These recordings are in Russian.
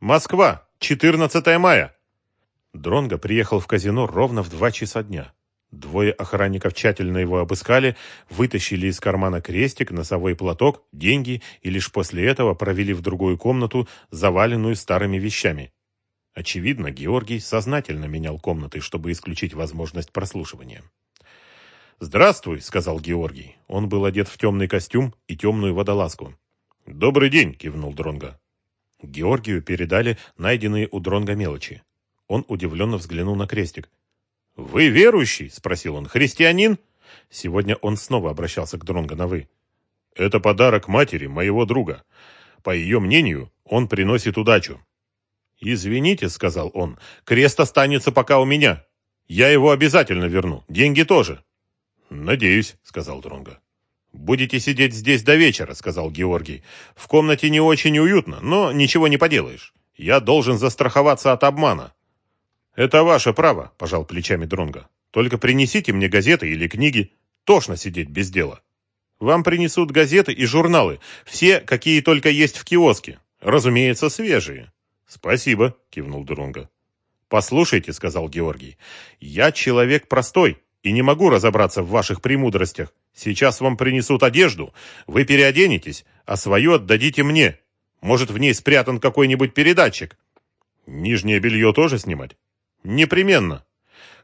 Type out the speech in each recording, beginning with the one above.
Москва, 14 мая. Дронго приехал в казино ровно в два часа дня. Двое охранников тщательно его обыскали, вытащили из кармана крестик, носовой платок, деньги и лишь после этого провели в другую комнату, заваленную старыми вещами. Очевидно, Георгий сознательно менял комнаты, чтобы исключить возможность прослушивания. «Здравствуй», — сказал Георгий. Он был одет в темный костюм и темную водолазку. «Добрый день», — кивнул Дронго. Георгию передали найденные у Дронга мелочи. Он удивленно взглянул на крестик. «Вы верующий?» — спросил он. «Христианин?» Сегодня он снова обращался к Дронго на «вы». «Это подарок матери моего друга. По ее мнению, он приносит удачу». «Извините», — сказал он, — «крест останется пока у меня. Я его обязательно верну. Деньги тоже». «Надеюсь», — сказал Дронго. «Будете сидеть здесь до вечера», — сказал Георгий. «В комнате не очень уютно, но ничего не поделаешь. Я должен застраховаться от обмана». «Это ваше право», – пожал плечами Дронга. «Только принесите мне газеты или книги. Тошно сидеть без дела. Вам принесут газеты и журналы, все, какие только есть в киоске. Разумеется, свежие». «Спасибо», – кивнул Дронга. «Послушайте», – сказал Георгий, – «я человек простой и не могу разобраться в ваших премудростях. Сейчас вам принесут одежду, вы переоденетесь, а свою отдадите мне. Может, в ней спрятан какой-нибудь передатчик». «Нижнее белье тоже снимать?» Непременно.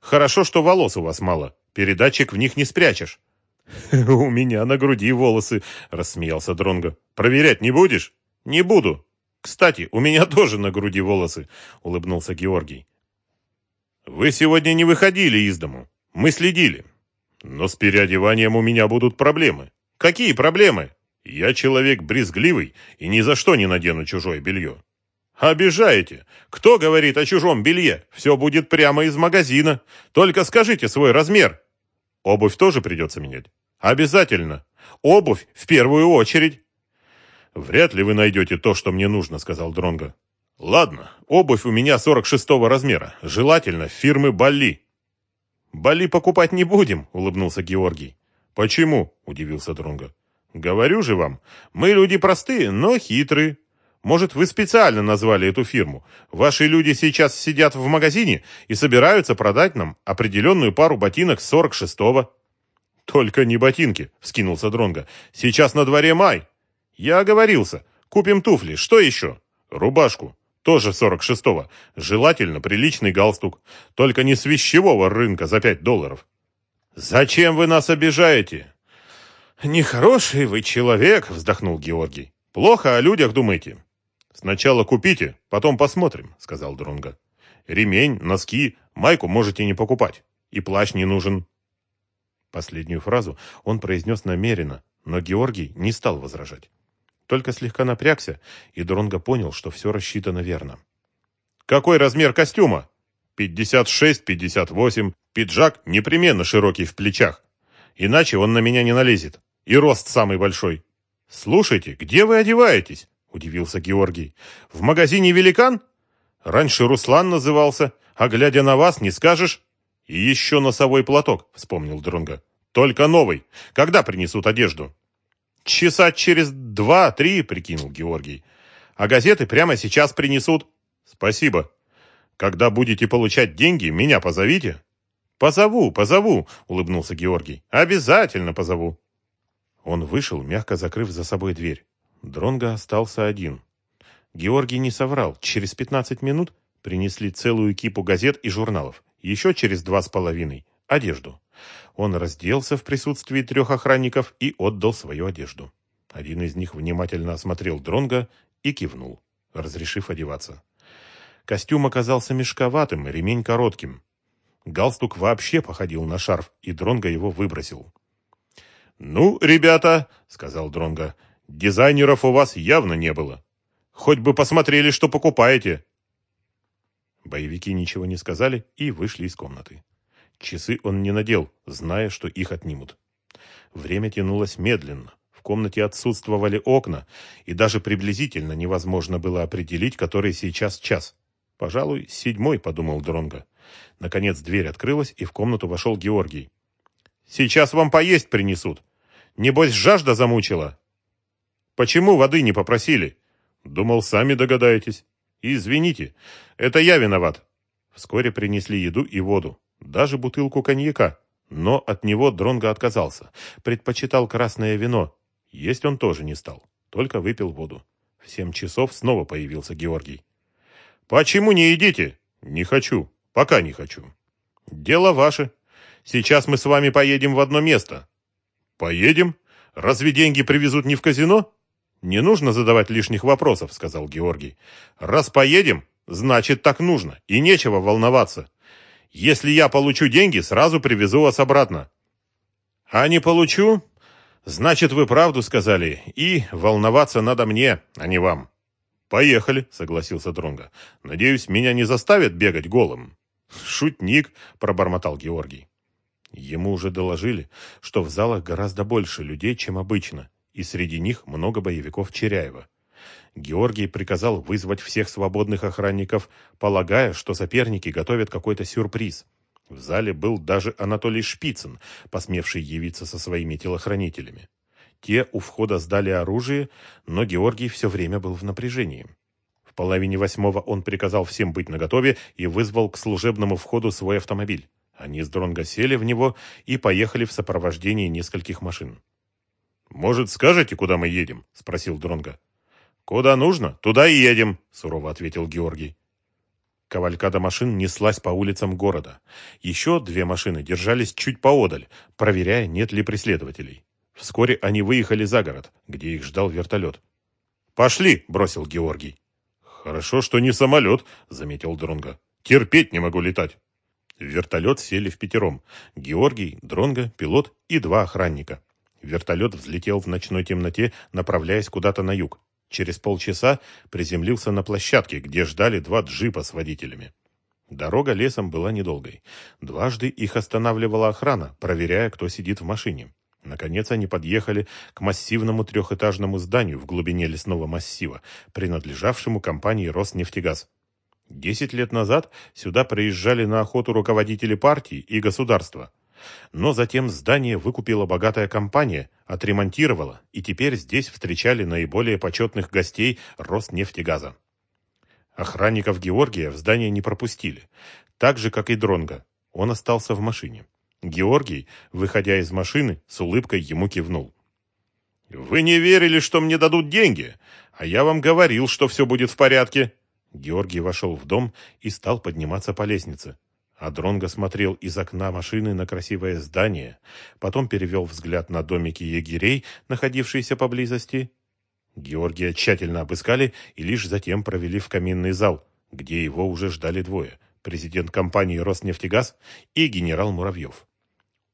Хорошо, что волос у вас мало. Передатчик в них не спрячешь. У меня на груди волосы, рассмеялся Дронго. Проверять не будешь? Не буду. Кстати, у меня тоже на груди волосы, улыбнулся Георгий. Вы сегодня не выходили из дому. Мы следили. Но с переодеванием у меня будут проблемы. Какие проблемы? Я человек брезгливый и ни за что не надену чужое белье. «Обижаете! Кто говорит о чужом белье? Все будет прямо из магазина. Только скажите свой размер». «Обувь тоже придется менять?» «Обязательно. Обувь в первую очередь». «Вряд ли вы найдете то, что мне нужно», — сказал Дронго. «Ладно, обувь у меня 46-го размера, желательно фирмы Балли». «Балли покупать не будем», — улыбнулся Георгий. «Почему?» — удивился Дронго. «Говорю же вам, мы люди простые, но хитрые. Может, вы специально назвали эту фирму? Ваши люди сейчас сидят в магазине и собираются продать нам определенную пару ботинок 46-го. Только не ботинки, вскинулся Дронга. Сейчас на дворе май. Я оговорился. Купим туфли. Что еще? Рубашку. Тоже 46-го. Желательно приличный галстук. Только не с вещевого рынка за 5 долларов. Зачем вы нас обижаете? Нехороший вы человек, вздохнул Георгий. Плохо о людях думаете. «Сначала купите, потом посмотрим», — сказал Дронго. «Ремень, носки, майку можете не покупать. И плащ не нужен». Последнюю фразу он произнес намеренно, но Георгий не стал возражать. Только слегка напрягся, и Дронго понял, что все рассчитано верно. «Какой размер костюма?» «Пятьдесят шесть, пятьдесят восемь. Пиджак непременно широкий в плечах. Иначе он на меня не налезет. И рост самый большой. Слушайте, где вы одеваетесь? удивился Георгий. В магазине «Великан»? Раньше Руслан назывался, а глядя на вас, не скажешь. И еще носовой платок, вспомнил Дронга. Только новый. Когда принесут одежду? Часа через два-три, прикинул Георгий. А газеты прямо сейчас принесут. Спасибо. Когда будете получать деньги, меня позовите. Позову, позову, улыбнулся Георгий. Обязательно позову. Он вышел, мягко закрыв за собой дверь. Дронго остался один. Георгий не соврал. Через 15 минут принесли целую кипу газет и журналов. Еще через два с половиной – одежду. Он разделся в присутствии трех охранников и отдал свою одежду. Один из них внимательно осмотрел Дронга и кивнул, разрешив одеваться. Костюм оказался мешковатым, ремень коротким. Галстук вообще походил на шарф, и Дронга его выбросил. «Ну, ребята», — сказал Дронга, Дизайнеров у вас явно не было. Хоть бы посмотрели, что покупаете. Боевики ничего не сказали и вышли из комнаты. Часы он не надел, зная, что их отнимут. Время тянулось медленно. В комнате отсутствовали окна, и даже приблизительно невозможно было определить, который сейчас час. Пожалуй, седьмой, подумал Дронго. Наконец дверь открылась, и в комнату вошел Георгий. Сейчас вам поесть принесут. Небось, жажда замучила. Почему воды не попросили? Думал, сами догадаетесь. «Извините, это я виноват». Вскоре принесли еду и воду, даже бутылку коньяка. Но от него Дронго отказался. Предпочитал красное вино. Есть он тоже не стал, только выпил воду. В семь часов снова появился Георгий. «Почему не едите?» «Не хочу. Пока не хочу». «Дело ваше. Сейчас мы с вами поедем в одно место». «Поедем? Разве деньги привезут не в казино?» «Не нужно задавать лишних вопросов», — сказал Георгий. «Раз поедем, значит, так нужно, и нечего волноваться. Если я получу деньги, сразу привезу вас обратно». «А не получу? Значит, вы правду сказали, и волноваться надо мне, а не вам». «Поехали», — согласился Дронга. «Надеюсь, меня не заставят бегать голым». «Шутник», — пробормотал Георгий. Ему уже доложили, что в залах гораздо больше людей, чем обычно, и среди них много боевиков Черяева. Георгий приказал вызвать всех свободных охранников, полагая, что соперники готовят какой-то сюрприз. В зале был даже Анатолий Шпицын, посмевший явиться со своими телохранителями. Те у входа сдали оружие, но Георгий все время был в напряжении. В половине восьмого он приказал всем быть наготове и вызвал к служебному входу свой автомобиль. Они с Дронго сели в него и поехали в сопровождении нескольких машин. «Может, скажете, куда мы едем?» – спросил Дронго. «Куда нужно, туда и едем», – сурово ответил Георгий. Кавалькада машин неслась по улицам города. Еще две машины держались чуть поодаль, проверяя, нет ли преследователей. Вскоре они выехали за город, где их ждал вертолет. «Пошли!» – бросил Георгий. «Хорошо, что не самолет», – заметил Дронго. «Терпеть не могу летать». В вертолет сели в пятером. Георгий, Дронго, пилот и два охранника. Вертолет взлетел в ночной темноте, направляясь куда-то на юг. Через полчаса приземлился на площадке, где ждали два джипа с водителями. Дорога лесом была недолгой. Дважды их останавливала охрана, проверяя, кто сидит в машине. Наконец они подъехали к массивному трехэтажному зданию в глубине лесного массива, принадлежавшему компании «Роснефтегаз». Десять лет назад сюда приезжали на охоту руководители партии и государства. Но затем здание выкупила богатая компания, отремонтировала, и теперь здесь встречали наиболее почетных гостей Роснефтегаза. Охранников Георгия в здание не пропустили, так же, как и Дронга. Он остался в машине. Георгий, выходя из машины, с улыбкой ему кивнул. «Вы не верили, что мне дадут деньги, а я вам говорил, что все будет в порядке». Георгий вошел в дом и стал подниматься по лестнице. А Дронго смотрел из окна машины на красивое здание, потом перевел взгляд на домики егерей, находившиеся поблизости. Георгия тщательно обыскали и лишь затем провели в каминный зал, где его уже ждали двое – президент компании «Роснефтегаз» и генерал Муравьев.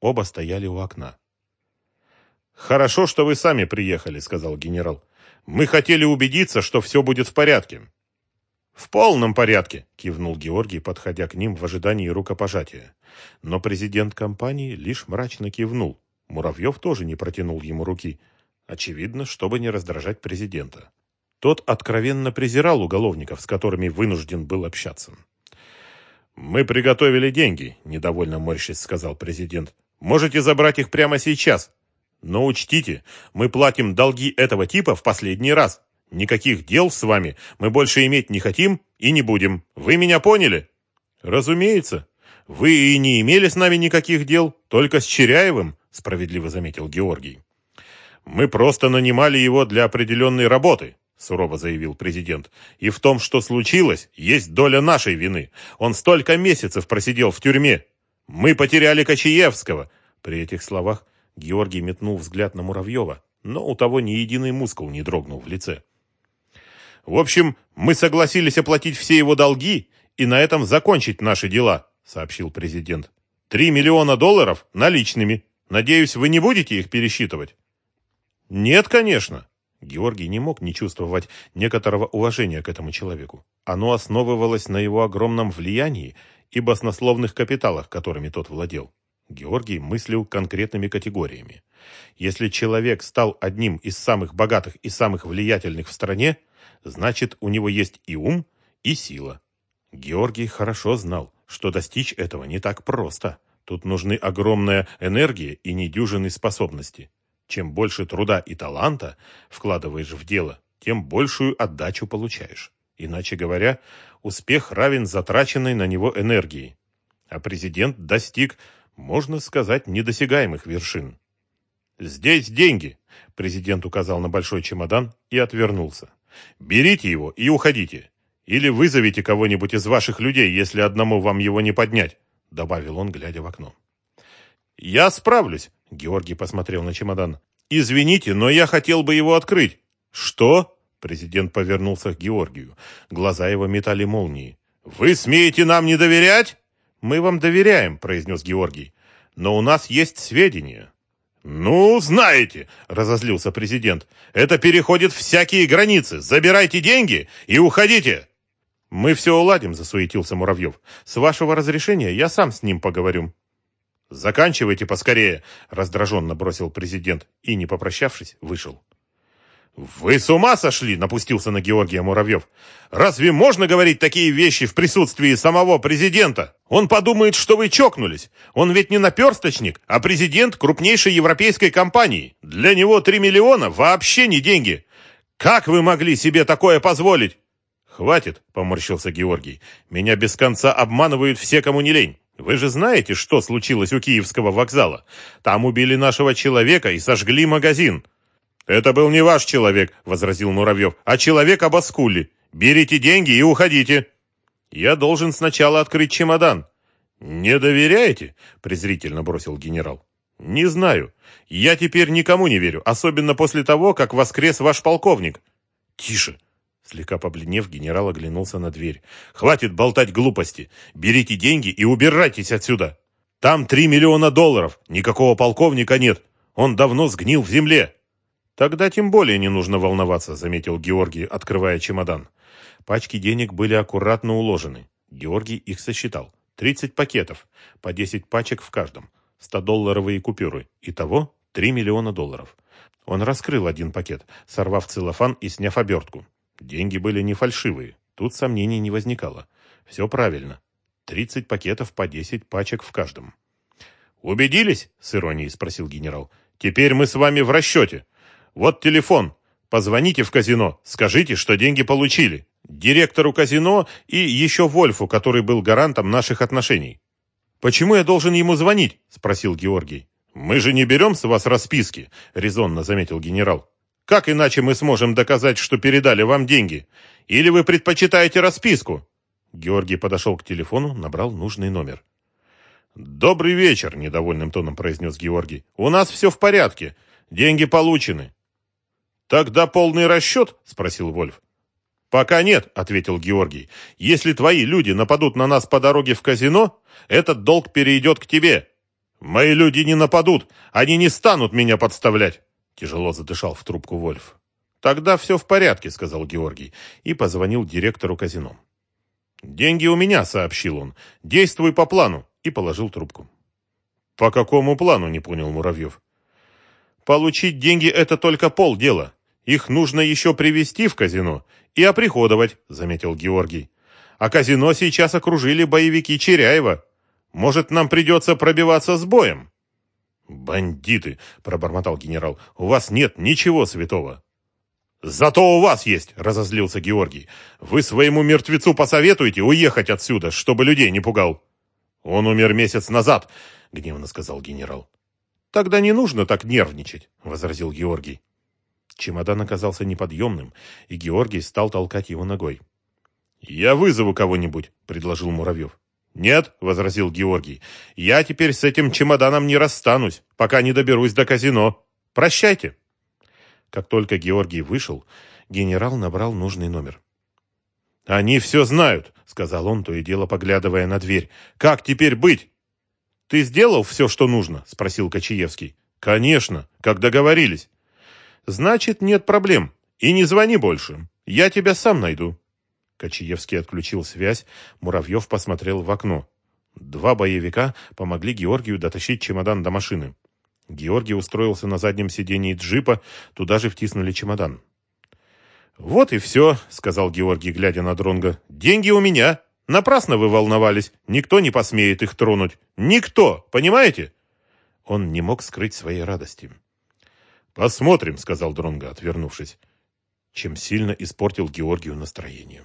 Оба стояли у окна. «Хорошо, что вы сами приехали», — сказал генерал. «Мы хотели убедиться, что все будет в порядке». «В полном порядке», — кивнул Георгий, подходя к ним в ожидании рукопожатия. Но президент компании лишь мрачно кивнул. Муравьев тоже не протянул ему руки. Очевидно, чтобы не раздражать президента. Тот откровенно презирал уголовников, с которыми вынужден был общаться. «Мы приготовили деньги», — недовольно морщись сказал президент. Можете забрать их прямо сейчас. Но учтите, мы платим долги этого типа в последний раз. Никаких дел с вами мы больше иметь не хотим и не будем. Вы меня поняли? Разумеется. Вы и не имели с нами никаких дел, только с Черяевым, справедливо заметил Георгий. Мы просто нанимали его для определенной работы, сурово заявил президент. И в том, что случилось, есть доля нашей вины. Он столько месяцев просидел в тюрьме. Мы потеряли Кочаевского!» При этих словах Георгий метнул взгляд на Муравьева, но у того ни единый мускул не дрогнул в лице. «В общем, мы согласились оплатить все его долги и на этом закончить наши дела», сообщил президент. «Три миллиона долларов наличными. Надеюсь, вы не будете их пересчитывать?» «Нет, конечно». Георгий не мог не чувствовать некоторого уважения к этому человеку. Оно основывалось на его огромном влиянии и баснословных капиталах, которыми тот владел. Георгий мыслил конкретными категориями. Если человек стал одним из самых богатых и самых влиятельных в стране, значит, у него есть и ум, и сила. Георгий хорошо знал, что достичь этого не так просто. Тут нужны огромная энергия и недюжинные способности. Чем больше труда и таланта вкладываешь в дело, тем большую отдачу получаешь. Иначе говоря, успех равен затраченной на него энергии. А президент достиг, можно сказать, недосягаемых вершин. «Здесь деньги», — президент указал на большой чемодан и отвернулся. «Берите его и уходите. Или вызовите кого-нибудь из ваших людей, если одному вам его не поднять», — добавил он, глядя в окно. «Я справлюсь», — Георгий посмотрел на чемодан. «Извините, но я хотел бы его открыть». «Что?» — президент повернулся к Георгию. Глаза его метали молнии. «Вы смеете нам не доверять?» «Мы вам доверяем», — произнес Георгий. «Но у нас есть сведения». «Ну, знаете», — разозлился президент, — «это переходит всякие границы. Забирайте деньги и уходите». «Мы все уладим», — засуетился Муравьев. «С вашего разрешения я сам с ним поговорю». «Заканчивайте поскорее», — раздраженно бросил президент и, не попрощавшись, вышел. «Вы с ума сошли?» — напустился на Георгия Муравьев. «Разве можно говорить такие вещи в присутствии самого президента? Он подумает, что вы чокнулись. Он ведь не наперсточник, а президент крупнейшей европейской компании. Для него три миллиона вообще не деньги. Как вы могли себе такое позволить?» «Хватит», — поморщился Георгий. «Меня без конца обманывают все, кому не лень. Вы же знаете, что случилось у Киевского вокзала? Там убили нашего человека и сожгли магазин». «Это был не ваш человек», — возразил Муравьев, — «а человек Абаскули. Берите деньги и уходите». «Я должен сначала открыть чемодан». «Не доверяете?» — презрительно бросил генерал. «Не знаю. Я теперь никому не верю, особенно после того, как воскрес ваш полковник». «Тише!» Слегка побледнев, генерал оглянулся на дверь. «Хватит болтать глупости! Берите деньги и убирайтесь отсюда! Там три миллиона долларов! Никакого полковника нет! Он давно сгнил в земле!» «Тогда тем более не нужно волноваться», — заметил Георгий, открывая чемодан. Пачки денег были аккуратно уложены. Георгий их сосчитал. Тридцать пакетов, по десять пачек в каждом. 100-долларовые купюры. Итого три миллиона долларов. Он раскрыл один пакет, сорвав целлофан и сняв обертку. Деньги были не фальшивые, тут сомнений не возникало. Все правильно. Тридцать пакетов по десять пачек в каждом. «Убедились?» — с иронией спросил генерал. «Теперь мы с вами в расчете. Вот телефон. Позвоните в казино, скажите, что деньги получили. Директору казино и еще Вольфу, который был гарантом наших отношений». «Почему я должен ему звонить?» — спросил Георгий. «Мы же не берем с вас расписки», — резонно заметил генерал. Как иначе мы сможем доказать, что передали вам деньги? Или вы предпочитаете расписку?» Георгий подошел к телефону, набрал нужный номер. «Добрый вечер», — недовольным тоном произнес Георгий. «У нас все в порядке. Деньги получены». «Тогда полный расчет?» — спросил Вольф. «Пока нет», — ответил Георгий. «Если твои люди нападут на нас по дороге в казино, этот долг перейдет к тебе. Мои люди не нападут, они не станут меня подставлять». Тяжело задышал в трубку Вольф. «Тогда все в порядке», — сказал Георгий и позвонил директору казино. «Деньги у меня», — сообщил он. «Действуй по плану», — и положил трубку. «По какому плану?» — не понял Муравьев. «Получить деньги — это только полдела. Их нужно еще привести в казино и оприходовать», — заметил Георгий. «А казино сейчас окружили боевики Черяева. Может, нам придется пробиваться с боем?» «Бандиты!» — пробормотал генерал. «У вас нет ничего святого!» «Зато у вас есть!» — разозлился Георгий. «Вы своему мертвецу посоветуете уехать отсюда, чтобы людей не пугал!» «Он умер месяц назад!» — гневно сказал генерал. «Тогда не нужно так нервничать!» — возразил Георгий. Чемодан оказался неподъемным, и Георгий стал толкать его ногой. «Я вызову кого-нибудь», — предложил Муравьев. «Нет», — возразил Георгий, — «я теперь с этим чемоданом не расстанусь, пока не доберусь до казино. Прощайте». Как только Георгий вышел, генерал набрал нужный номер. «Они все знают», — сказал он, то и дело поглядывая на дверь. «Как теперь быть?» «Ты сделал все, что нужно?» — спросил Кочаевский. «Конечно, как договорились». «Значит, нет проблем. И не звони больше. Я тебя сам найду». Кочаевский отключил связь, Муравьев посмотрел в окно. Два боевика помогли Георгию дотащить чемодан до машины. Георгий устроился на заднем сидении джипа, туда же втиснули чемодан. «Вот и все», — сказал Георгий, глядя на Дронга. «Деньги у меня. Напрасно вы волновались. Никто не посмеет их тронуть. Никто, понимаете?» Он не мог скрыть своей радости. «Посмотрим», — сказал Дронга, отвернувшись, чем сильно испортил Георгию настроение.